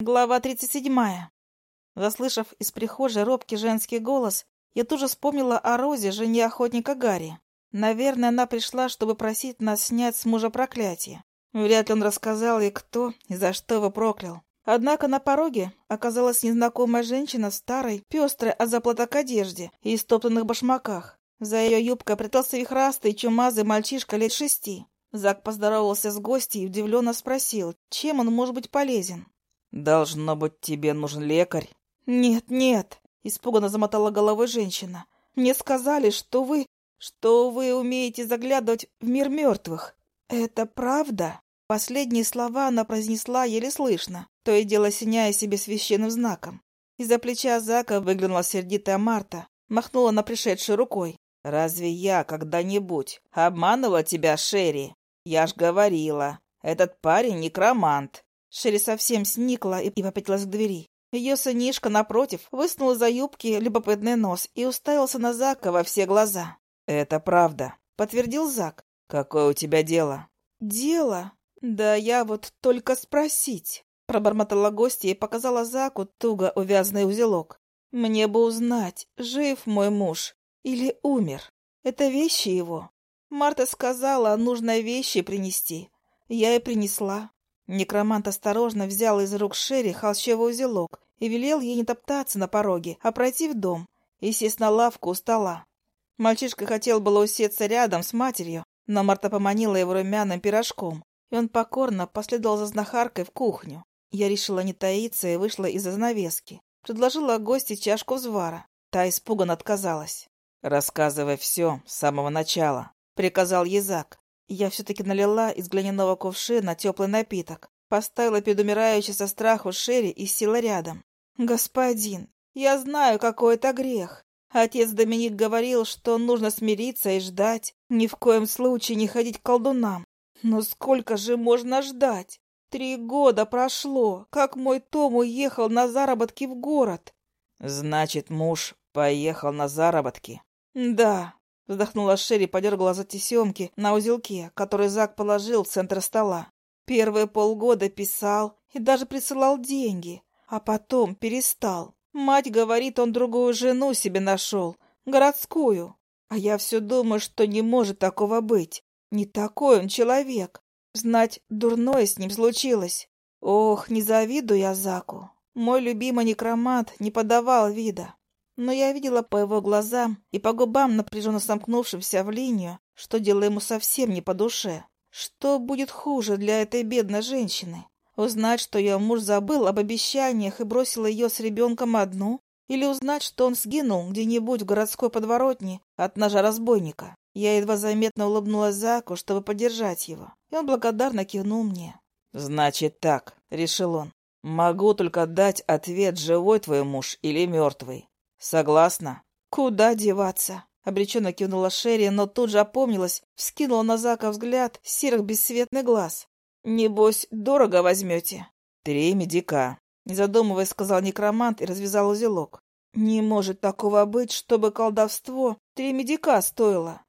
Глава 37. Заслышав из прихожей робкий женский голос, я тут же вспомнила о Розе, жене охотника Гарри. Наверное, она пришла, чтобы просить нас снять с мужа проклятие. Вряд ли он рассказал ей, кто и за что его проклял. Однако на пороге оказалась незнакомая женщина в старой, пестрой от заплаток одежде и истоптанных башмаках. За ее юбкой прятался вихрастый, чумазый мальчишка лет шести. Зак поздоровался с гостьей и удивленно спросил, чем он может быть полезен. «Должно быть, тебе нужен лекарь». «Нет, нет», — испуганно замотала головой женщина. «Мне сказали, что вы... что вы умеете заглядывать в мир мертвых. Это правда?» Последние слова она произнесла еле слышно, то и дело синяя себе священным знаком. Из-за плеча Зака выглянула сердитая Марта, махнула на пришедшую рукой. «Разве я когда-нибудь обманывала тебя, Шерри? Я ж говорила, этот парень некромант. Шерри совсем сникла и попятилась к двери. Ее сынишка, напротив, высунул за юбки любопытный нос и уставился на Зака во все глаза. «Это правда», — подтвердил Зак. «Какое у тебя дело?» «Дело? Да я вот только спросить». Пробормотала гостья и показала Заку туго увязанный узелок. «Мне бы узнать, жив мой муж или умер. Это вещи его. Марта сказала, нужно вещи принести. Я и принесла. Некромант осторожно взял из рук Шерри холщевый узелок и велел ей не топтаться на пороге, а пройти в дом и сесть на лавку у стола. Мальчишка хотел было усеться рядом с матерью, но Марта поманила его румяным пирожком, и он покорно последовал за знахаркой в кухню. Я решила не таиться и вышла из-за занавески. Предложила гости чашку взвара. Та испуганно отказалась. «Рассказывай все с самого начала», — приказал Язак. Я все-таки налила из глиняного кувшина теплый напиток, поставила перед умирающей со страху Шерри и села рядом. «Господин, я знаю, какой это грех. Отец Доминик говорил, что нужно смириться и ждать, ни в коем случае не ходить к колдунам. Но сколько же можно ждать? Три года прошло, как мой Том уехал на заработки в город». «Значит, муж поехал на заработки?» «Да, Вздохнула Шерри, подергала за тесемки на узелке, который Зак положил в центр стола. Первые полгода писал и даже присылал деньги, а потом перестал. Мать говорит, он другую жену себе нашел, городскую. А я все думаю, что не может такого быть. Не такой он человек. Знать, дурное с ним случилось. Ох, не завидую я Заку. Мой любимый некромант не подавал вида но я видела по его глазам и по губам, напряженно сомкнувшимся в линию, что дело ему совсем не по душе. Что будет хуже для этой бедной женщины? Узнать, что ее муж забыл об обещаниях и бросил ее с ребенком одну? Или узнать, что он сгинул где-нибудь в городской подворотне от ножа разбойника? Я едва заметно улыбнулась Заку, чтобы поддержать его, и он благодарно кивнул мне. «Значит так», — решил он. «Могу только дать ответ, живой твой муж или мертвый. «Согласна». «Куда деваться?» — обреченно кивнула Шерри, но тут же опомнилась, вскинула на Зака взгляд серых бесцветный глаз. «Небось, дорого возьмете?» «Три медика», — не задумываясь, сказал некромант и развязал узелок. «Не может такого быть, чтобы колдовство три медика стоило».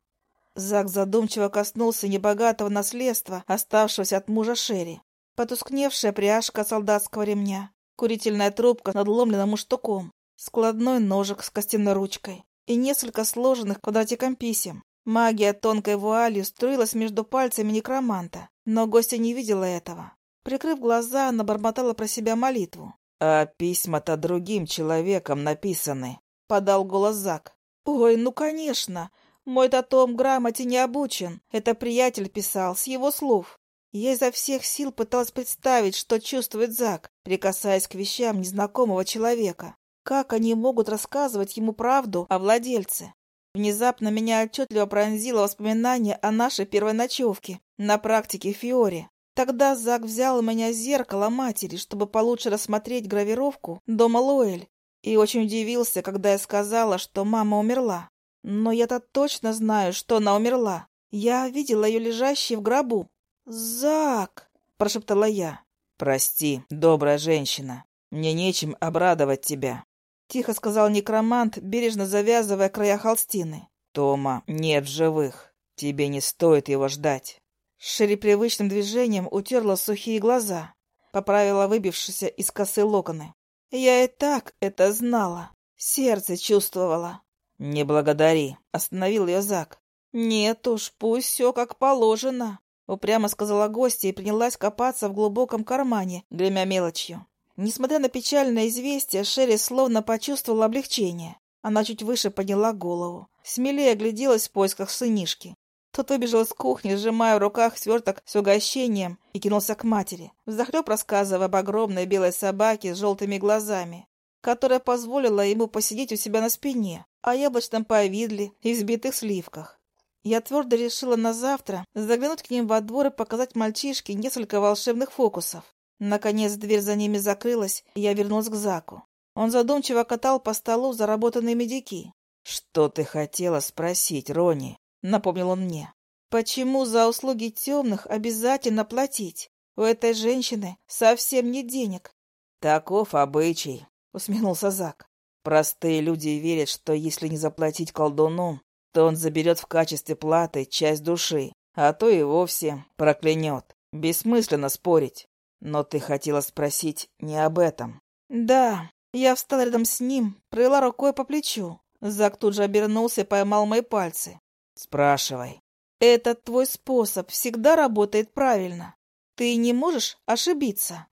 Зак задумчиво коснулся небогатого наследства, оставшегося от мужа Шерри. Потускневшая пряжка солдатского ремня, курительная трубка над ломленным штуком, складной ножик с костяной ручкой и несколько сложенных квадратиком писем. Магия тонкой вуалью струилась между пальцами некроманта, но гостья не видела этого. Прикрыв глаза, она бормотала про себя молитву. «А письма-то другим человеком написаны», — подал голос Зак. «Ой, ну конечно! Мой-то Том грамоте не обучен. Это приятель писал, с его слов». Я изо всех сил пыталась представить, что чувствует Зак, прикасаясь к вещам незнакомого человека. Как они могут рассказывать ему правду о владельце? Внезапно меня отчетливо пронзило воспоминание о нашей первой ночевке на практике Фиори. Тогда Зак взял у меня зеркало матери, чтобы получше рассмотреть гравировку дома Лоэль, и очень удивился, когда я сказала, что мама умерла. Но я-то точно знаю, что она умерла. Я видела ее лежащей в гробу. «Зак!» – прошептала я. «Прости, добрая женщина. Мне нечем обрадовать тебя. Тихо сказал некромант, бережно завязывая края холстины. «Тома нет в живых. Тебе не стоит его ждать». Шерри привычным движением утерла сухие глаза. поправила выбившиеся из косы локоны. Я и так это знала. Сердце чувствовала. «Не благодари», — остановил ее Зак. «Нет уж, пусть все как положено», — упрямо сказала гостья и принялась копаться в глубоком кармане, гремя мелочью. Несмотря на печальное известие, Шерри словно почувствовала облегчение. Она чуть выше подняла голову. Смелее огляделась в поисках сынишки. Тот выбежал из кухни, сжимая в руках сверток с угощением, и кинулся к матери, вздохлеб рассказывая об огромной белой собаке с желтыми глазами, которая позволила ему посидеть у себя на спине, о яблочном повидле и взбитых сливках. Я твердо решила на завтра заглянуть к ним во двор и показать мальчишке несколько волшебных фокусов. Наконец дверь за ними закрылась, и я вернулась к Заку. Он задумчиво катал по столу заработанные медики. «Что ты хотела спросить, Рони?» — напомнил он мне. «Почему за услуги темных обязательно платить? У этой женщины совсем нет денег». «Таков обычай», — усмехнулся Зак. «Простые люди верят, что если не заплатить колдуну, то он заберет в качестве платы часть души, а то и вовсе проклянет. Бессмысленно спорить. Но ты хотела спросить не об этом. Да, я встала рядом с ним, провела рукой по плечу. Зак тут же обернулся и поймал мои пальцы. Спрашивай. Этот твой способ всегда работает правильно. Ты не можешь ошибиться.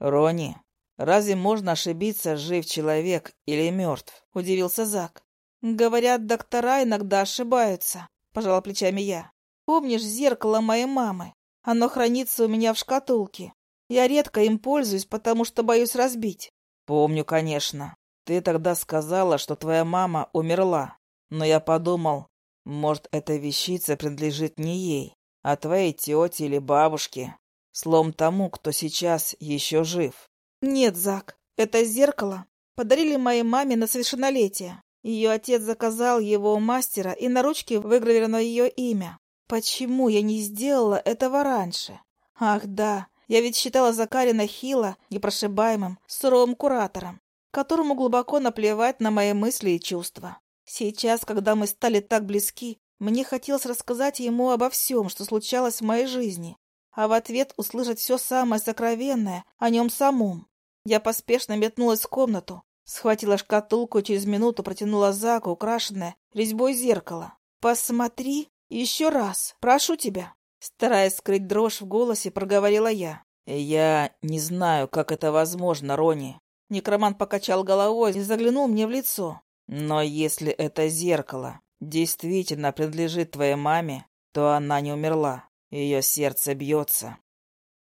Рони, разве можно ошибиться, жив человек или мертв? Удивился Зак. Говорят, доктора иногда ошибаются, пожала плечами я. Помнишь зеркало моей мамы? Оно хранится у меня в шкатулке. Я редко им пользуюсь, потому что боюсь разбить. Помню, конечно. Ты тогда сказала, что твоя мама умерла. Но я подумал, может, эта вещица принадлежит не ей, а твоей тете или бабушке. Слом тому, кто сейчас еще жив. Нет, Зак, это зеркало подарили моей маме на совершеннолетие. Ее отец заказал его у мастера, и на ручке выгравировано ее имя. Почему я не сделала этого раньше? Ах да, я ведь считала Закарина Хила непрошибаемым, суровым куратором, которому глубоко наплевать на мои мысли и чувства. Сейчас, когда мы стали так близки, мне хотелось рассказать ему обо всем, что случалось в моей жизни, а в ответ услышать все самое сокровенное о нем самом. Я поспешно метнулась в комнату, схватила шкатулку и через минуту протянула Заку украшенное резьбой зеркало. «Посмотри еще раз, прошу тебя». Стараясь скрыть дрожь в голосе, проговорила я. «Я не знаю, как это возможно, Рони». Некромант покачал головой и заглянул мне в лицо. «Но если это зеркало действительно принадлежит твоей маме, то она не умерла. Ее сердце бьется.